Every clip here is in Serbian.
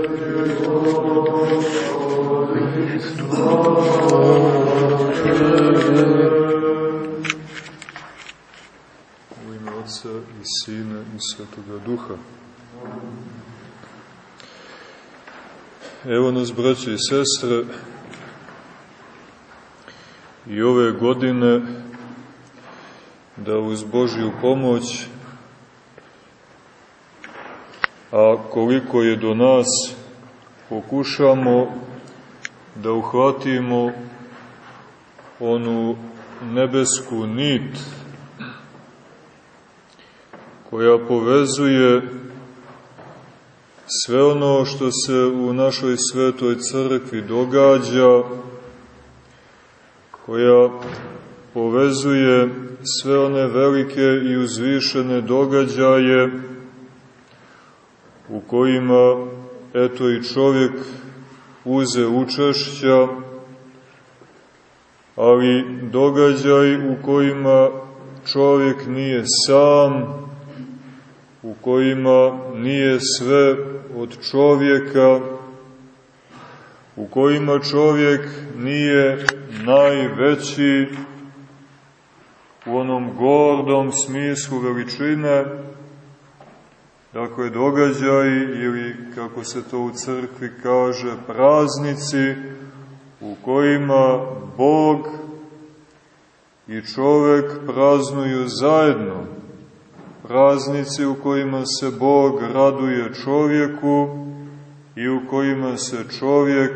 U ime Otca i Sina i Svetoga Duha. Evo nas, braće i sestre, i ove godine da uz Božju pomoć, a koliko je do nas, pokušamo da uhvatimo onu nebesku nit koja povezuje sve ono što se u našoj svetoj crkvi događa, koja povezuje sve one velike i uzvišene događaje u kojima eto i čovjek uze učešća, ali događaj u kojima čovjek nije sam, u kojima nije sve od čovjeka, u kojima čovjek nije najveći u onom gordom smislu veličine, dakle događaj ili kako se to u crkvi kaže praznici u kojima Bog i čovek praznuju zajedno, praznici u kojima se Bog raduje čovjeku i u kojima se čovjek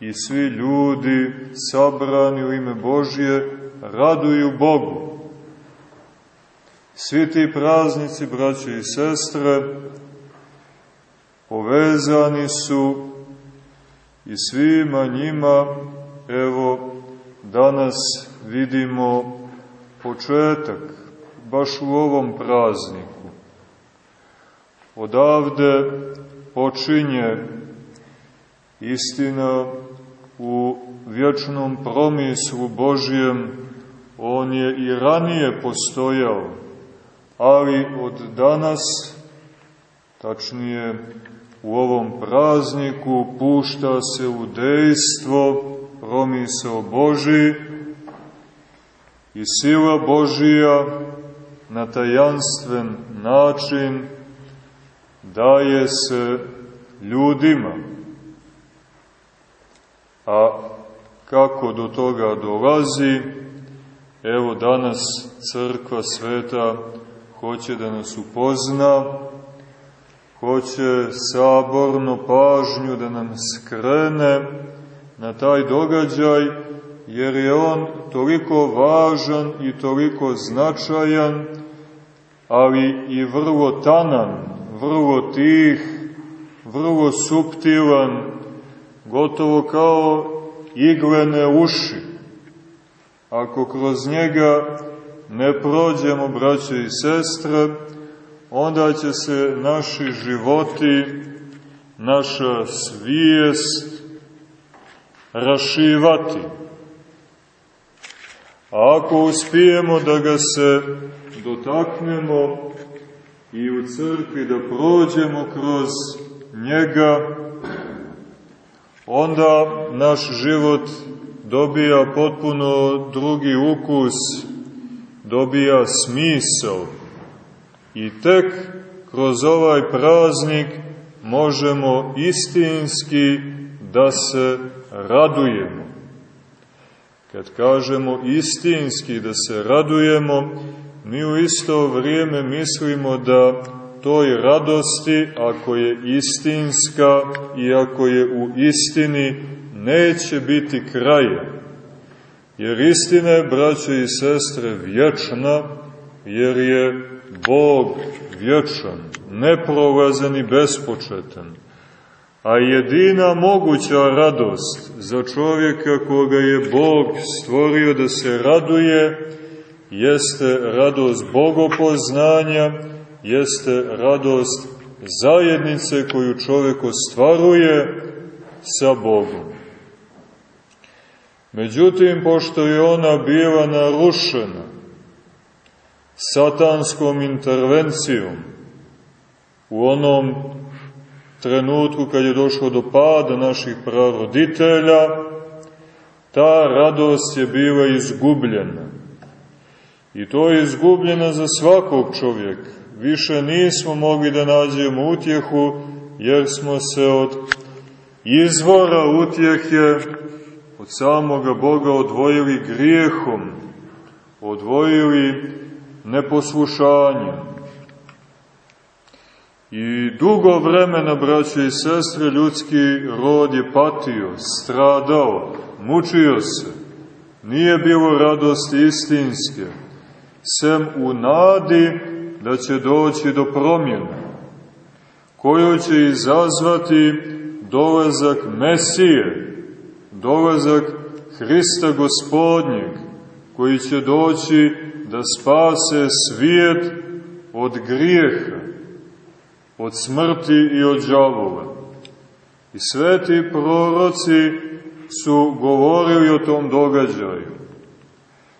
i svi ljudi sabrani u ime Božje raduju Bogu. Svi ti praznici, braće i sestre, povezani su i svima njima, evo, danas vidimo početak, baš u ovom prazniku. Odavde počinje istina u vječnom promislu Božjem, on je i ranije postojao, ali od danas, tačnije u ovom prazniku, pušta se u dejstvo promisao Boži i sila Božija na tajanstven način daje se ljudima. A kako do toga dolazi, evo danas crkva sveta hoće da nas upozna, hoće saborno pažnju da nam skrene na taj događaj, jer je on toliko važan i toliko značajan, ali i vrlo tanan, vrlo tih, vrlo suptilan, gotovo kao iglene uši. Ako kroz njega ne prođemo, braće i sestre, onda će se naši životi, naša svijest rašivati. A ako uspijemo da ga se dotaknemo i u crkvi da prođemo kroz njega, onda naš život dobija potpuno drugi ukus, dobija smisao. I tek kroz ovaj praznik možemo istinski da se radujemo. Kad kažemo istinski da se radujemo, mi u isto vrijeme mislimo da toj radosti, ako je istinska i ako je u istini, neće biti kraja. Jer istina je, braće i sestre, vječna, jer je Bog vječan, neprolazan i bespočetan. A jedina moguća radost za čovjeka koga je Bog stvorio da se raduje, jeste radost bogopoznanja, jeste radost zajednice koju čovjek ostvaruje sa Bogom. Međutim, pošto je ona bila narušena satanskom intervencijom u onom trenutku kad je došlo do pada naših praroditelja, ta radost je bila izgubljena. I to je izgubljena za svakog čovjeka. Više nismo mogli da nađemo utjehu, jer smo se od izvora utjehe, od samoga Boga odvojili grijehom, odvojili neposlušanjem. I dugo vremena, braće i sestre, ljudski rod je patio, stradao, mučio se. Nije bilo radosti istinske, sem u nadi da će doći do promjena, koju će izazvati dolazak Mesije, dolazak Hrista gospodnjeg, koji će doći da spase svijet od grijeha, od smrti i od žalova. I sveti proroci su govorili o tom događaju.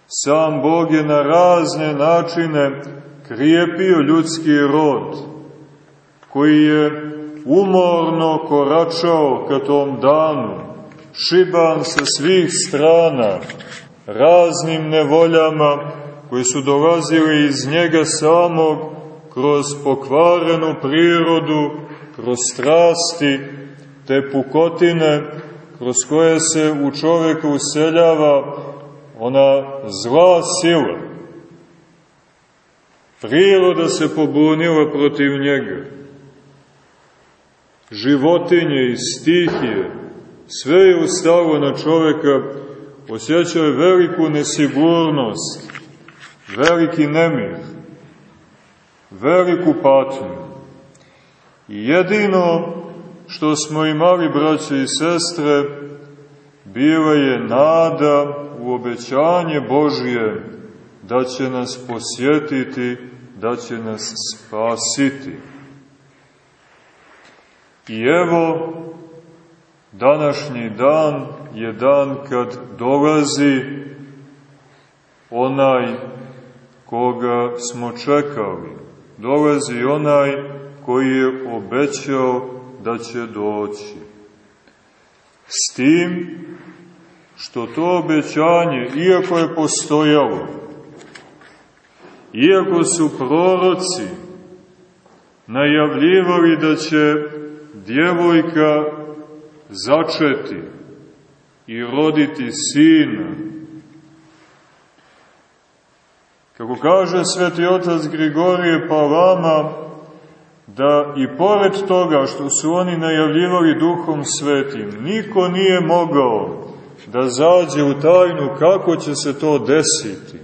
Sam Bog je na razne načine krijepio ljudski rod, koji je umorno koračao ka tom danu, šiban sa svih strana, raznim nevoljama koji su dolazili iz njega samog kroz pokvarenu prirodu, kroz strasti, te pukotine kroz koje se u čoveku useljava ona zla sila. Priroda se pobunila protiv njega. Životinje i stihije, sve je ustalo na čoveka, osjećao je veliku nesigurnost, veliki nemir, veliku patnju. I jedino što smo imali, braće i sestre, bila je nada u obećanje Božije da će nas posjetiti, da će nas spasiti. I evo, današnji dan je dan kad dolazi onaj koga smo čekali. Dolazi onaj koji je obećao da će doći. S tim što to obećanje, iako je postojalo, iako su proroci najavljivali da će djevojka začeti i roditi sina, kako kaže sveti otac Grigorije Palama, da i pored toga što su oni najavljivali duhom svetim, niko nije mogao da zađe u tajnu kako će se to desiti.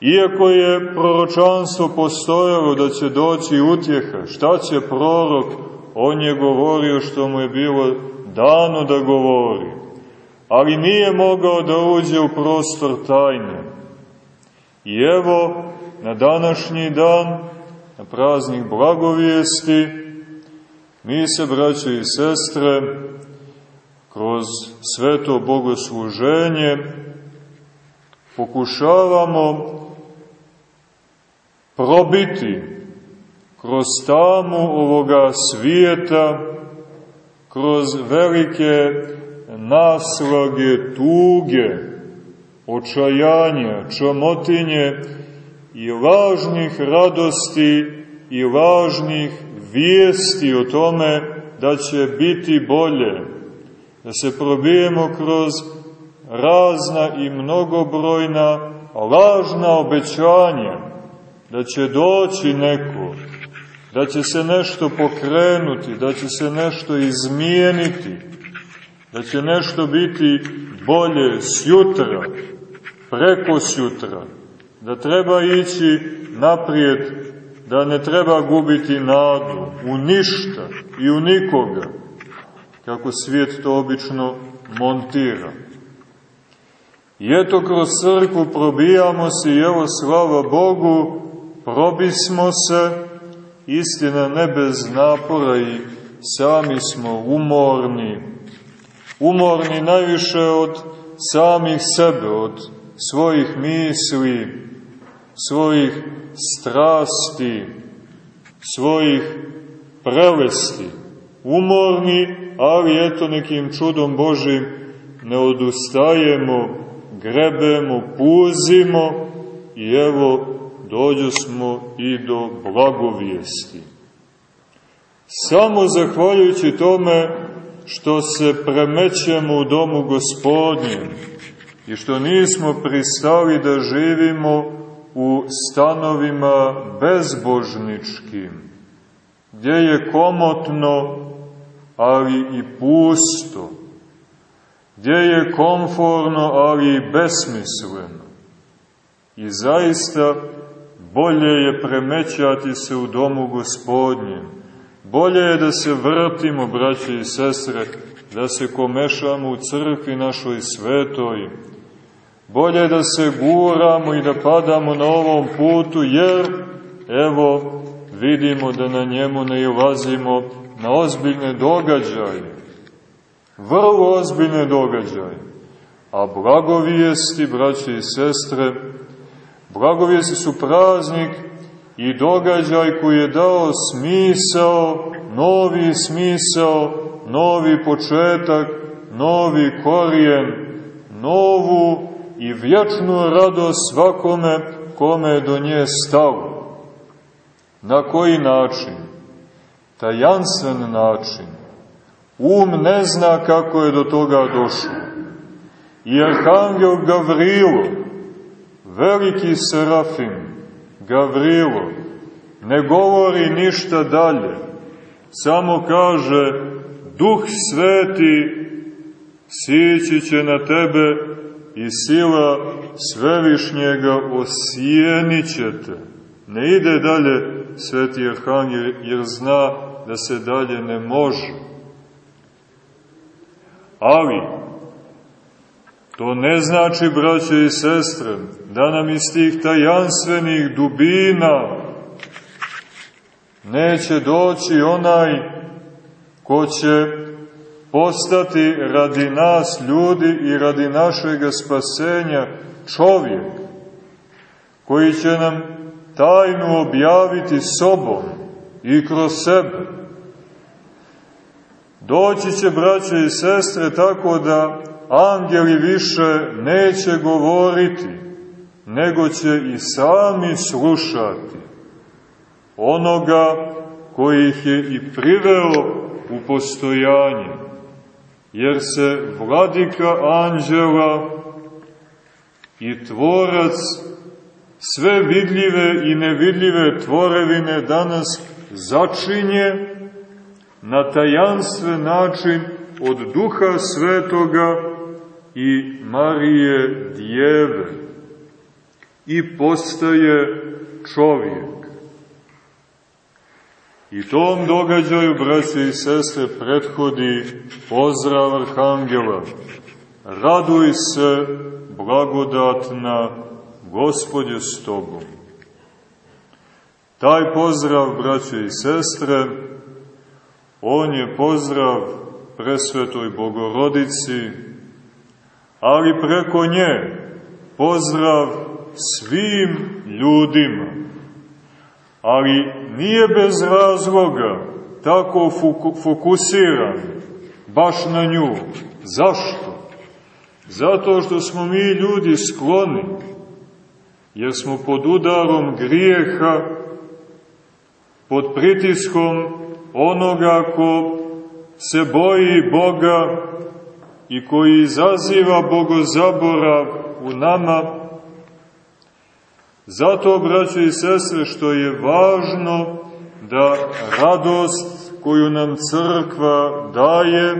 Iako je proročanstvo postojalo da će doći utjeha, šta će prorok, on je govorio što mu je bilo dano da govori, ali nije mogao da uđe u prostor tajne. I evo, na današnji dan, na praznih blagovijesti, mi se, braće i sestre, kroz sveto bogosluženje pokušavamo probiti kroz tamu ovoga svijeta, kroz velike naslage, tuge, očajanja, čamotinje, i lažnih radosti i lažnih vijesti o tome da će biti bolje, da se probijemo kroz razna i mnogobrojna lažna obećanja, da će doći neko, da će se nešto pokrenuti, da će se nešto izmijeniti, da će nešto biti bolje sjutra, preko sjutra, da treba ići naprijed, da ne treba gubiti nadu u ništa i u nikoga, kako svijet to obično montira. I eto, kroz crkvu probijamo se i evo, slava Bogu, probismo se, istina ne bez napora i sami smo umorni, umorni najviše od samih sebe, od svojih misli, svojih strasti, svojih prelesti, umorni, ali eto nekim čudom Božim ne odustajemo, grebemo, puzimo i evo dođo smo i do blagovijesti. Samo zahvaljujući tome što se premećemo u domu gospodnjem i što nismo pristali da živimo u stanovima bezbožničkim, gdje je komotno, ali i pusto, gdje je komforno, ali i besmisleno. I zaista bolje je premećati se u domu gospodnjem, Bolje je da se vrtimo, braće i sestre, da se komešamo u crkvi našoj svetoj. Bolje je da se guramo i da padamo na ovom putu, jer, evo, vidimo da na njemu ne ilazimo na ozbiljne događaje. Vrlo ozbiljne događaje. A blagovijesti, braće i sestre, blagovijesti su praznik i događaj koji je dao smisao, novi smisao, novi početak, novi korijen, novu i vječnu radost svakome kome do nje stalo. Na koji način? Tajanstven način. Um ne zna kako je do toga došlo. I Arhangel Gavrilo, veliki serafim, Gavrilo ne govori ništa dalje, samo kaže Duh Sveti sići će na tebe i sila Svevišnjega osijenit će te. Ne ide dalje Sveti Arhangel jer zna da se dalje ne može. Ali, to ne znači, braće i sestre, da nam iz tih tajanstvenih dubina neće doći onaj ko će postati radi nas ljudi i radi našeg spasenja čovjek, koji će nam tajnu objaviti sobom i kroz sebe. Doći će, braće i sestre, tako da angeli više neće govoriti, nego će i sami slušati onoga koji ih je i priveo u postojanje, jer se vladika anđela i tvorac sve vidljive i nevidljive tvorevine danas začinje na tajanstven način od Duha Svetoga i Marije Djeve i postaje čovjek. I tom događaju, braće i sestre, prethodi pozdrav Arhangela. Raduj se, blagodatna, Gospodje s tobom. Taj pozdrav, braće i sestre, on je pozdrav presvetoj Bogorodici, ali preko nje pozdrav svim ljudima. Ali nije bez razloga tako fokusiran baš na nju. Zašto? Zato što smo mi ljudi skloni, jer smo pod udarom grijeha, pod pritiskom onoga ko se boji Boga i koji izaziva bogozaborav u nama, Zato, braće i sestre, što je važno da radost koju nam crkva daje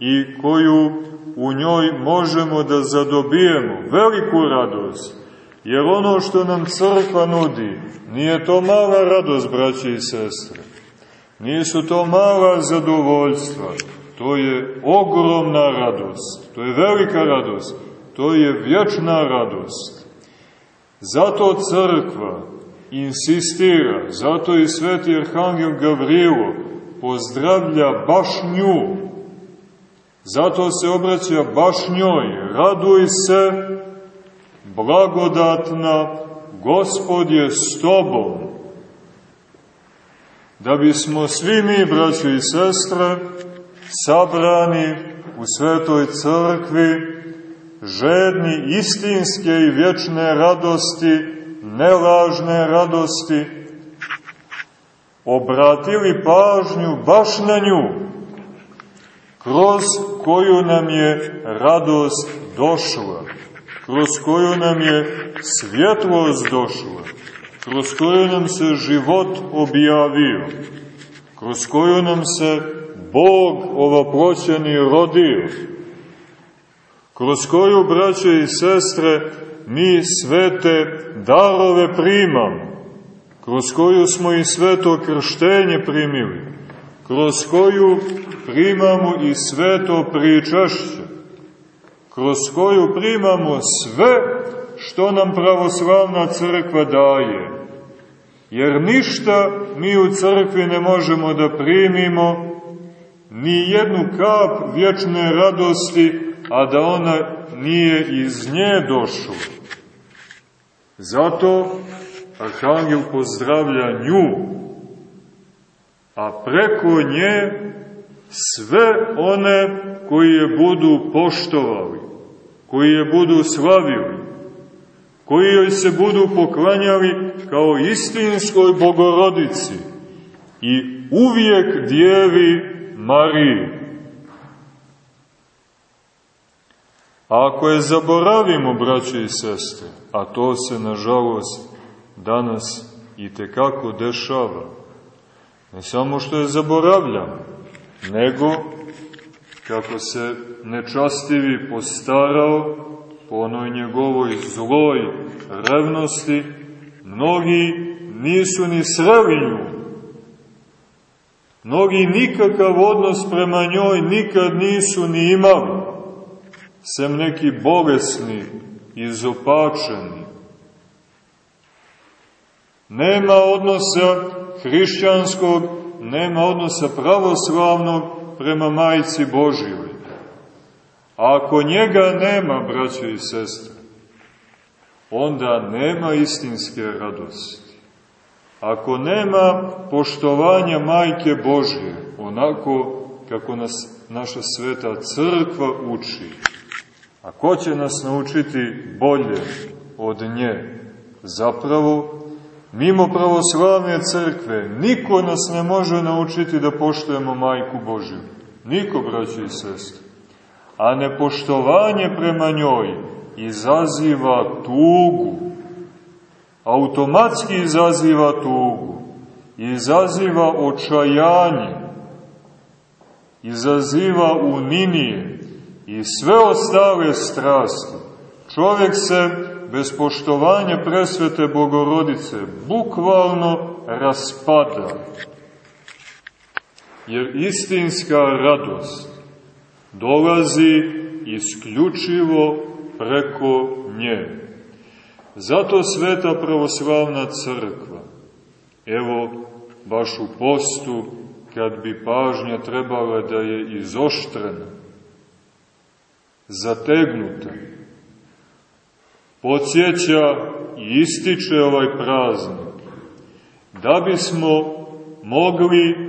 i koju u njoj možemo da zadobijemo, veliku radost, jer ono što nam crkva nudi, nije to mala radost, braće i sestre, nisu to mala zadovoljstva, to je ogromna radost, to je velika radost, to je vječna radost. Zato crkva insistira, zato i sveti arhangel Gavrilo pozdravlja baš nju, zato se obraća baš njoj, raduj se, blagodatna, Gospod je s tobom. da bismo svi mi, braći i sestre, sabrani u svetoj crkvi, žedni istinske i vječne radosti, nelažne radosti, obratili pažnju baš na nju, kroz koju nam je radost došla, kroz koju nam je svjetlost došla, kroz koju nam se život objavio, kroz koju nam se Bog ovoproćeni rodio, kroz koju, braće i sestre, mi svete darove primamo, kroz koju smo i sveto krštenje primili, kroz koju primamo i sveto pričašće, kroz koju primamo sve što nam pravoslavna crkva daje. Jer ništa mi u crkvi ne možemo da primimo, ni jednu kap vječne radosti, a da ona nije iz nje došla. Zato Arhangel pozdravlja nju, a preko nje sve one koji je budu poštovali, koji je budu slavili, koji joj se budu poklanjali kao istinskoj bogorodici i uvijek djevi Mariji. A ako je zaboravimo, braće i sestre, a to se, nažalost, danas i tekako dešava, ne samo što je zaboravljamo, nego kako se nečastivi postarao po onoj njegovoj zloj revnosti, mnogi nisu ni sreli nju. Mnogi nikakav odnos prema njoj nikad nisu ni imali, sem neki bolesni, izopačeni. Nema odnosa hrišćanskog, nema odnosa pravoslavnog prema majici Božijoj. A ako njega nema, braćo i sestre, onda nema istinske radosti. Ako nema poštovanja majke Božje, onako kako nas naša sveta crkva uči, a ko će nas naučiti bolje od nje? Zapravo, mimo pravoslavne crkve, niko nas ne može naučiti da poštujemo majku Božju. Niko, braći i sestri. A nepoštovanje prema njoj izaziva tugu. Automatski izaziva tugu. Izaziva očajanje. Izaziva uninije i sve ostale strasti. Čovjek se bez poštovanja presvete Bogorodice bukvalno raspada. Jer istinska radost dolazi isključivo preko nje. Zato sveta pravoslavna crkva, evo baš u postu, kad bi pažnja trebala da je izoštrena, zategnuta, podsjeća i ističe ovaj praznik, da bismo mogli,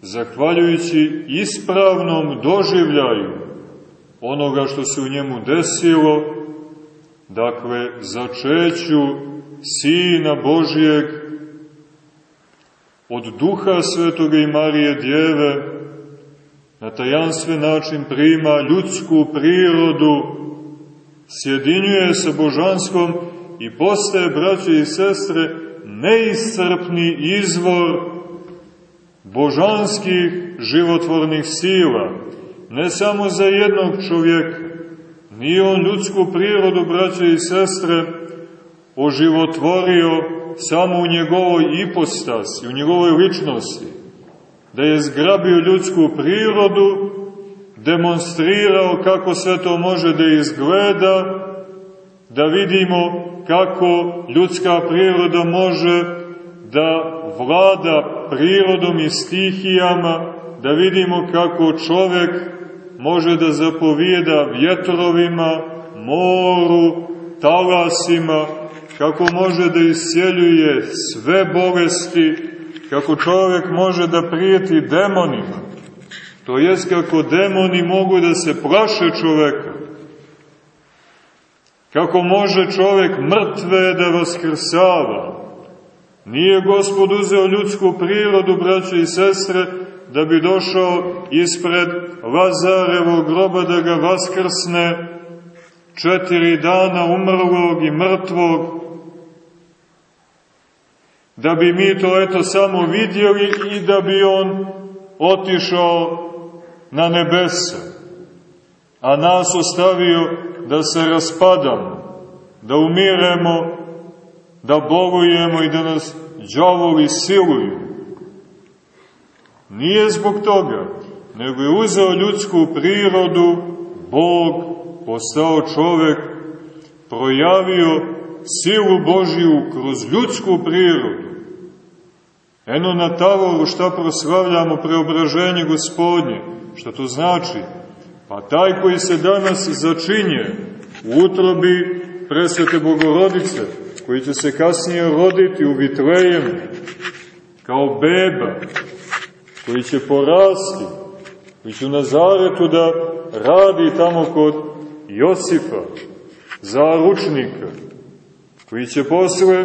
zahvaljujući ispravnom doživljaju onoga što se u njemu desilo, dakle, začeću Sina Božijeg od Duha Svetoga i Marije Djeve, na tajanstven način prima ljudsku prirodu, sjedinjuje sa božanskom i postaje, braće i sestre, neiscrpni izvor božanskih životvornih sila, ne samo za jednog čovjeka, nije on ljudsku prirodu, braće i sestre, oživotvorio samo u njegovoj ipostasi, u njegovoj ličnosti, da je zgrabio ljudsku prirodu demonstrirao kako sve to može da izgleda, da vidimo kako ljudska priroda može da vlada prirodom i stihijama, da vidimo kako čovek može da zapovijeda vjetrovima, moru, talasima, kako može da isjeljuje sve bolesti, kako čovjek može da prijeti demonima, to jest kako demoni mogu da se plaše čoveka, kako može čovjek mrtve da vaskrsava. Nije gospod uzeo ljudsku prirodu, braće i sestre, da bi došao ispred Lazarevog groba da ga vaskrsne četiri dana umrlog i mrtvog, da bi mi to eto samo vidjeli i da bi on otišao na nebesa, a nas ostavio da se raspadamo, da umiremo, da bolujemo i da nas džavoli siluju. Nije zbog toga, nego je uzeo ljudsku prirodu, Bog, postao čovek, projavio silu Božiju kroz ljudsku prirodu. Eno na tavoru šta proslavljamo preobraženje gospodnje, šta to znači? Pa taj koji se danas začinje u utrobi presvete Bogorodice, koji će se kasnije roditi u Vitlejem kao beba, koji će porasti, koji će u Nazaretu da radi tamo kod Josifa, zaručnika, koji će posle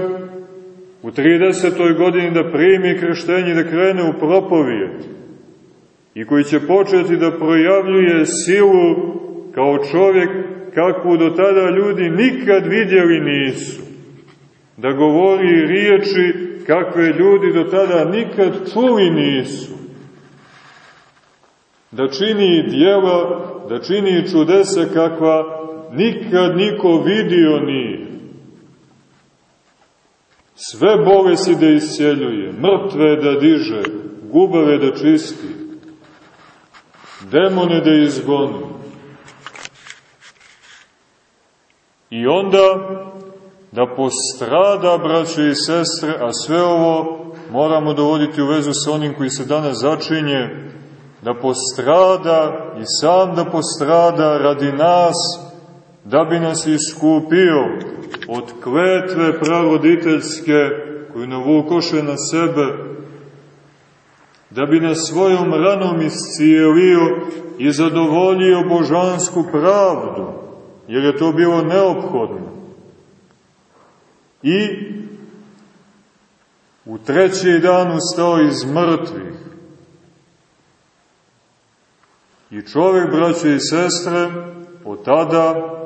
u 30. godini da primi krštenje da krene u propovijet i koji će početi da projavljuje silu kao čovjek kakvu do tada ljudi nikad vidjeli nisu. Da govori riječi kakve ljudi do tada nikad čuli nisu. Da čini dijela, da čini čudesa kakva nikad niko vidio nije. Sve bolesti da isceljuje, mrtve da diže, gubave da čisti, demone da izgoni. I onda da postrada, braće i sestre, a sve ovo moramo dovoditi u vezu sa onim koji se danas začinje, da postrada i sam da postrada radi nas, da bi nas iskupio od kletve pravoditeljske koju navukoše na sebe, da bi nas svojom ranom iscijelio i zadovoljio božansku pravdu, jer je to bilo neophodno. I u treći dan ustao iz mrtvih. I čovjek, braće i sestre, od tada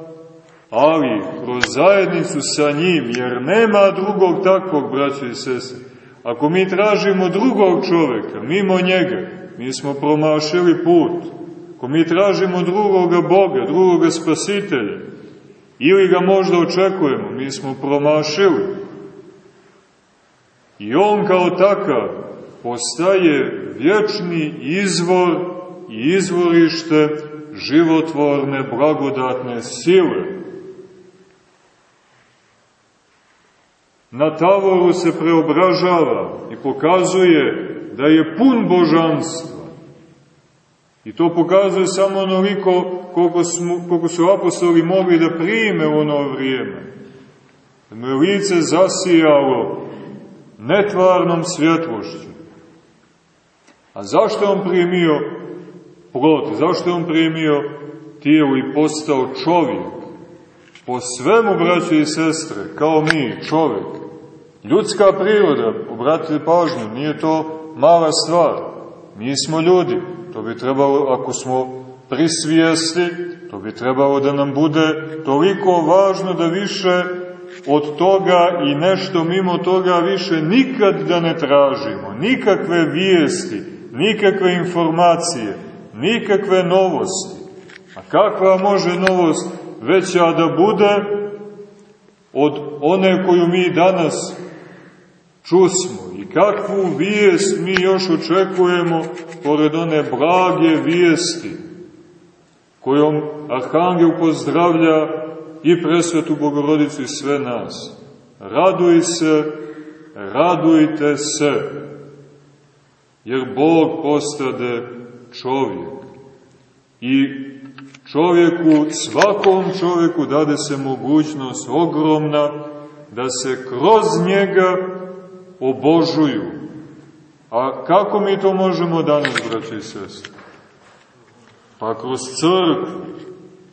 ali kroz zajednicu sa njim, jer nema drugog takvog, braća i sese. Ako mi tražimo drugog čoveka, mimo njega, mi smo promašili put. Ako mi tražimo drugoga Boga, drugoga spasitelja, ili ga možda očekujemo, mi smo promašili. I on kao takav postaje vječni izvor i izvorište životvorne, blagodatne sile na tavoru se preobražava i pokazuje da je pun božanstva. I to pokazuje samo onoliko koliko, smo, koliko su apostoli mogli da prime u ono vrijeme. Da mu je lice zasijalo netvarnom svjetlošću. A zašto on primio plot? Zašto on primio tijelo i postao čovjek? Po svemu, braće i sestre, kao mi, čovjek, Ljudska priroda, obratite pažnju, nije to mala stvar. Mi smo ljudi, to bi trebalo, ako smo prisvijesti, to bi trebalo da nam bude toliko važno da više od toga i nešto mimo toga više nikad da ne tražimo. Nikakve vijesti, nikakve informacije, nikakve novosti. A kakva može novost veća da bude od one koju mi danas čusmo i kakvu vijest mi još očekujemo pored one blage vijesti kojom Arhangel pozdravlja i presvetu Bogorodicu i sve nas. Raduj se, radujte se, jer Bog postade čovjek. I čovjeku, svakom čovjeku dade se mogućnost ogromna da se kroz njega obožuju, A kako mi to možemo danas, braće i sestre? Pa kroz crkvu.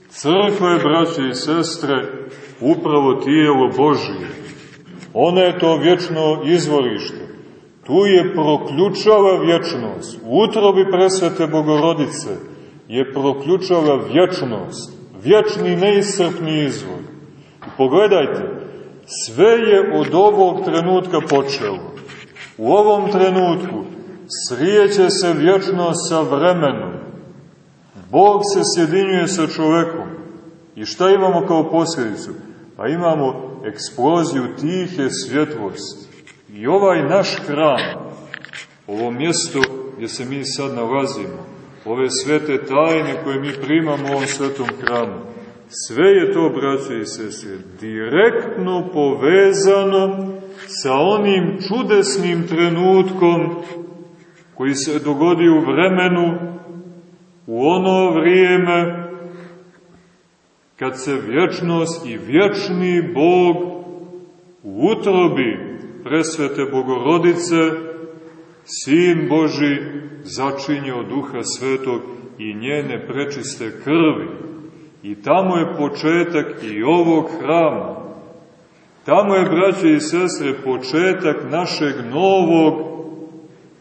Crkva je, braće i sestre, upravo tijelo Božije. Ona je to vječno izvorište. Tu je proključala vječnost. U utrobi presvete Bogorodice je proključala vječnost. Vječni neisrpni izvor. Pogledajte, sve je od ovog trenutka počelo. U ovom trenutku srijeće se vječnost sa vremenom. Bog se sjedinjuje sa čovekom. I šta imamo kao posljedicu? Pa imamo eksploziju tihe svjetlosti. I ovaj naš hram, ovo mjesto gdje se mi sad nalazimo, ove svete tajne koje mi primamo u ovom svetom hramu, sve je to, braće i sestre, direktno povezano sa onim čudesnim trenutkom koji se dogodi u vremenu, u ono vrijeme kad se vječnost i vječni Bog u utrobi presvete Bogorodice, Sin Boži začinje od Duha Svetog i njene prečiste krvi. I tamo je početak i ovog hrama. Tamo je, braće i sestre, početak našeg novog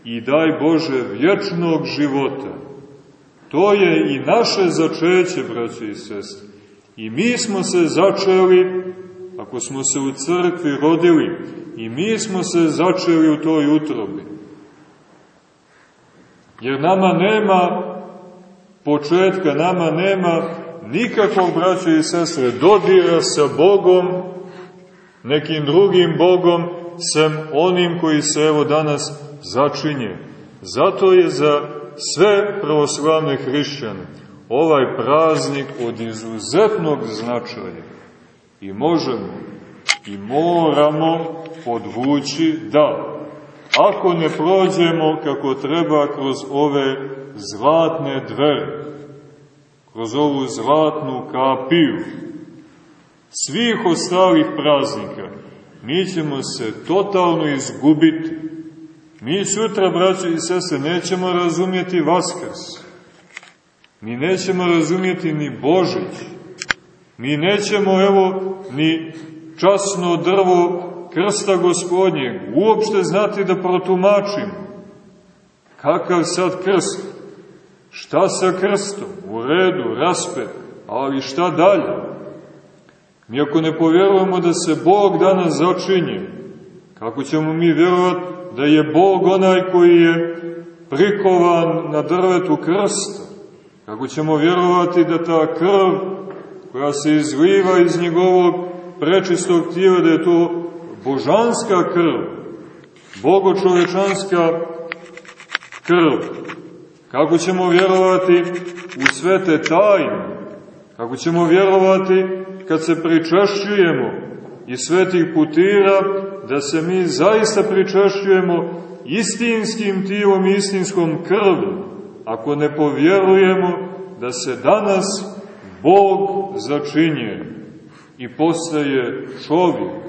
i daj Bože vječnog života. To je i naše začeće, braće i sestre. I mi smo se začeli, ako smo se u crkvi rodili, i mi smo se začeli u toj utrobi. Jer nama nema početka, nama nema nikakvog, braće i sestre, dodira sa Bogom, nekim drugim Bogom, sem onim koji se evo danas začinje. Zato je za sve pravoslavne hrišćane ovaj praznik od izuzetnog značaja. I možemo i moramo podvući da ako ne prođemo kako treba kroz ove zlatne dvere, kroz ovu zlatnu kapiju, svih ostalih praznika, mi ćemo se totalno izgubiti. Mi sutra, braći i sese, nećemo razumjeti Vaskrs. Mi nećemo razumjeti ni Božić. Mi nećemo, evo, ni časno drvo krsta gospodnjeg uopšte znati da protumačimo. Kakav sad krst? Šta sa krstom? U redu, raspet, ali šta dalje? Mi ako ne povjerujemo da se Bog danas začinje, kako ćemo mi vjerovati da je Bog onaj koji je prikovan na drvetu krsta? Kako ćemo vjerovati da ta krv koja se izliva iz njegovog prečistog tijela, da je to božanska krv, bogočovečanska krv? Kako ćemo vjerovati u svete tajne? Kako ćemo vjerovati kad se pričašćujemo iz svetih putira, da se mi zaista pričašćujemo istinskim tijelom i istinskom krvom, ako ne povjerujemo da se danas Bog začinje i postaje čovjek.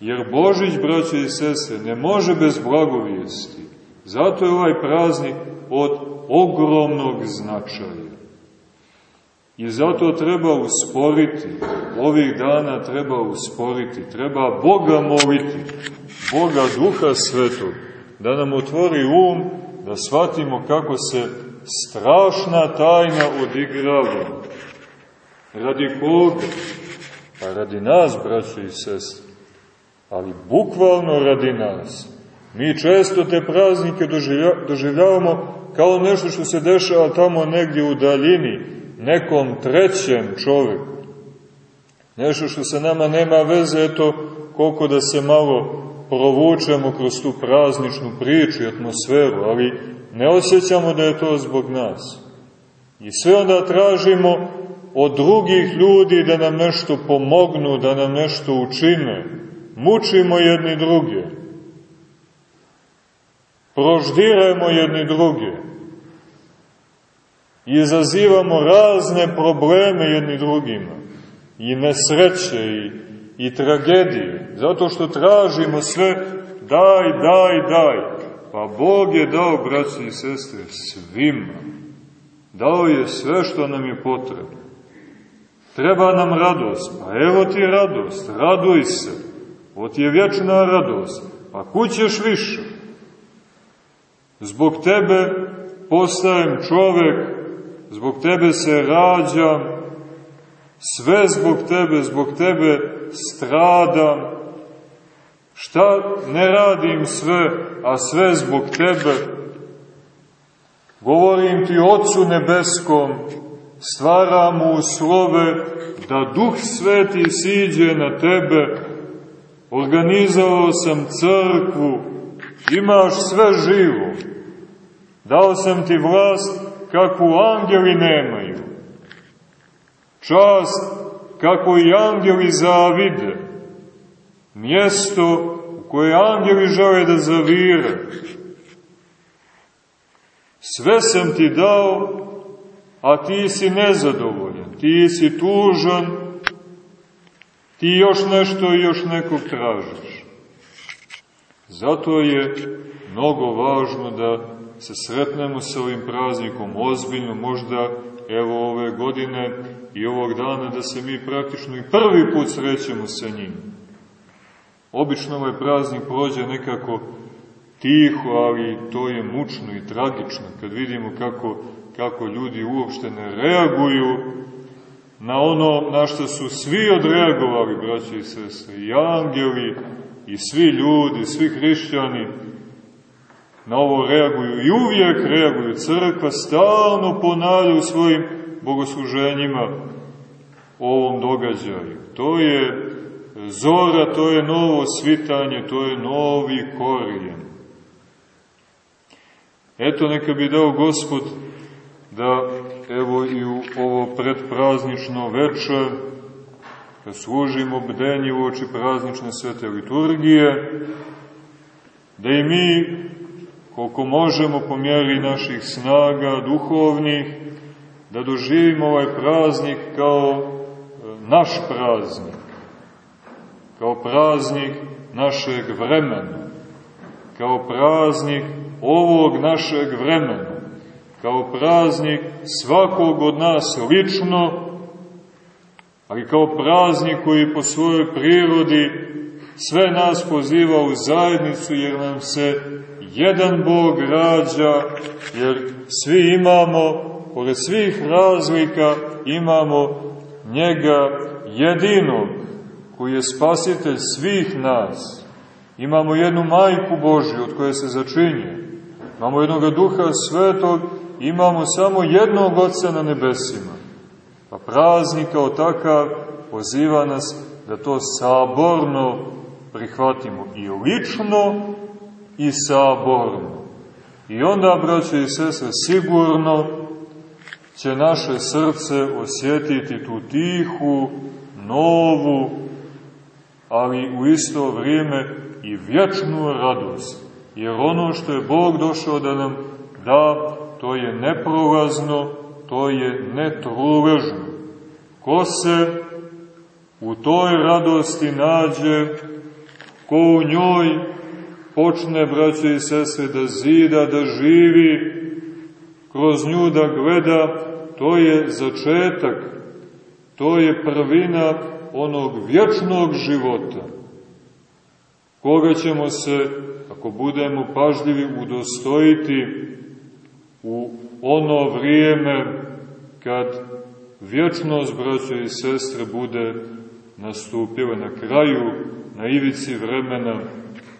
Jer Božić, braće i sese, ne može bez blagovijesti. Zato je ovaj praznik od ogromnog značaja. I zato treba usporiti, ovih dana treba usporiti, treba Boga moliti, Boga Duha Svetog, da nam otvori um, da shvatimo kako se strašna tajna odigrava. Radi koga? Pa radi nas, braćo i sestre, ali bukvalno radi nas. Mi često te praznike doživljavamo kao nešto što se dešava tamo negdje u daljini, nekom trećem čovjeku. Nešto što se nama nema veze, eto, koliko da se malo provučemo kroz tu prazničnu priču i atmosferu, ali ne osjećamo da je to zbog nas. I sve onda tražimo od drugih ljudi da nam nešto pomognu, da nam nešto učine. Mučimo jedni druge. Proždirajmo jedni druge. I izazivamo razne probleme jedni drugima. I nesreće i, i tragedije. Zato što tražimo sve daj, daj, daj. Pa Bog je dao, braći i sestre, svima. Dao je sve što nam je potrebno. Treba nam radost, pa evo ti radost, raduj se. Ovo ti je vječna radost, pa kućeš više. Zbog tebe postajem čovek, zbog tebe se rađam, sve zbog tebe, zbog tebe stradam, šta ne radim sve, a sve zbog tebe. Govorim ti Otcu Nebeskom, stvaram uslove da Duh Sveti siđe na tebe, organizovao sam crkvu, imaš sve živo, dao sam ti vlast kakvu angeli nemaju, čast kako i angeli zavide, mjesto u koje angeli žele da zavire. Sve sam ti dao, a ti si nezadovoljan, ti si tužan, ti još nešto i još nekog tražiš. Zato je mnogo važno da se sretnemo sa ovim praznikom ozbiljno, možda evo ove godine i ovog dana da se mi praktično i prvi put srećemo sa njim. Obično ovaj praznik prođe nekako tiho, ali to je mučno i tragično kad vidimo kako, kako ljudi uopšte ne reaguju na ono na što su svi odreagovali, braći i sestre, i angeli, i svi ljudi, svi hrišćani, na ovo reaguju i uvijek reaguju. Crkva stalno ponavlja u svojim bogosluženjima ovom događaju. To je zora, to je novo svitanje, to je novi korijen. Eto neka bi dao Gospod da evo i u ovo predpraznično večer da služimo bdenje u oči praznične svete liturgije, da i mi koliko možemo po mjeri naših snaga duhovnih, da doživimo ovaj praznik kao e, naš praznik, kao praznik našeg vremena, kao praznik ovog našeg vremena, kao praznik svakog od nas lično, ali kao praznik koji po svojoj prirodi sve nas poziva u zajednicu jer nam se jedan Bog rađa, jer svi imamo, pored svih razlika, imamo njega jedinog, koji je spasitelj svih nas. Imamo jednu majku Božju od koje se začinje. Imamo jednog duha svetog, imamo samo jednog oca na nebesima. Pa praznik kao takav poziva nas da to saborno prihvatimo i lično i saborno. I onda, braće i sese, sigurno će naše srce osjetiti tu tihu, novu, ali u isto vrijeme i vječnu radost. Jer ono što je Bog došao da nam da, to je neprolazno, to je netruležno. Ko se u toj radosti nađe, ko u njoj počne, braće i sestre, da zida, da živi, kroz nju da gleda, to je začetak, to je prvina onog vječnog života, koga ćemo se, ako budemo pažljivi, udostojiti u ono vrijeme kad vječnost, braće i sestre, bude nastupila na kraju, na ivici vremena,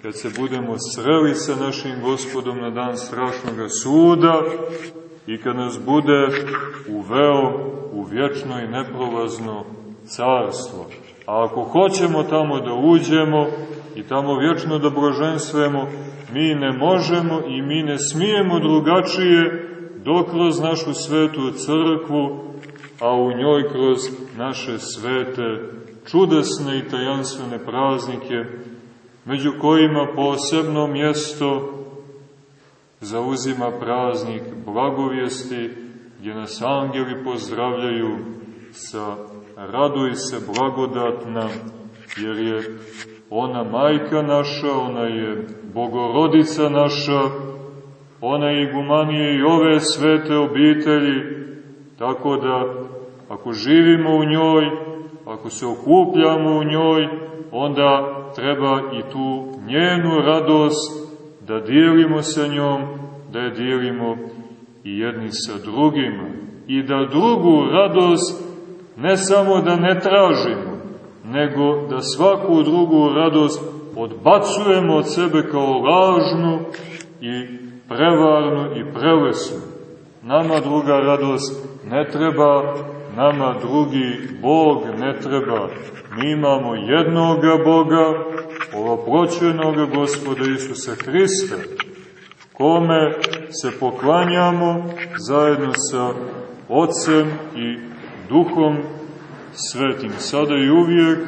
kad se budemo sreli sa našim gospodom na dan strašnog suda i kad nas bude uveo u vječno i neprolazno carstvo. A ako hoćemo tamo da uđemo i tamo vječno da blaženstvujemo, mi ne možemo i mi ne smijemo drugačije dok kroz našu svetu crkvu, a u njoj kroz naše svete, čudesne i tajanstvene praznike, među kojima posebno mjesto zauzima praznik blagovijesti, gdje nas angeli pozdravljaju sa raduj se blagodatna, jer je ona majka naša, ona je bogorodica naša, ona je igumanije i ove svete obitelji, tako da ako živimo u njoj, ako se okupljamo u njoj, onda treba i tu njenu radost da dijelimo sa njom, da je dijelimo i jedni sa drugima. I da drugu radost ne samo da ne tražimo, nego da svaku drugu radost odbacujemo od sebe kao lažnu i prevarnu i prelesnu. Nama druga radost ne treba, nama drugi Bog ne treba. Mi imamo jednoga Boga, ovoproćenoga Gospoda Isusa Hrista, kome se poklanjamo zajedno sa Otcem i Duhom Svetim, sada i uvijek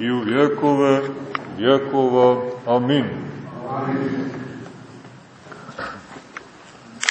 i u vjekove vjekova. Amin. Amin.